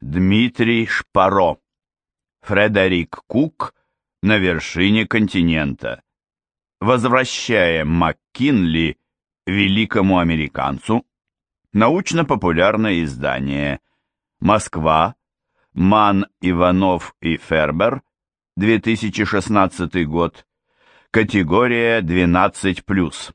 Дмитрий Шпаро. Фредерик Кук на вершине континента. Возвращаем МакКинли великому американцу. Научно-популярное издание. Москва. Ман, Иванов и Фербер. 2016 год. Категория 12+.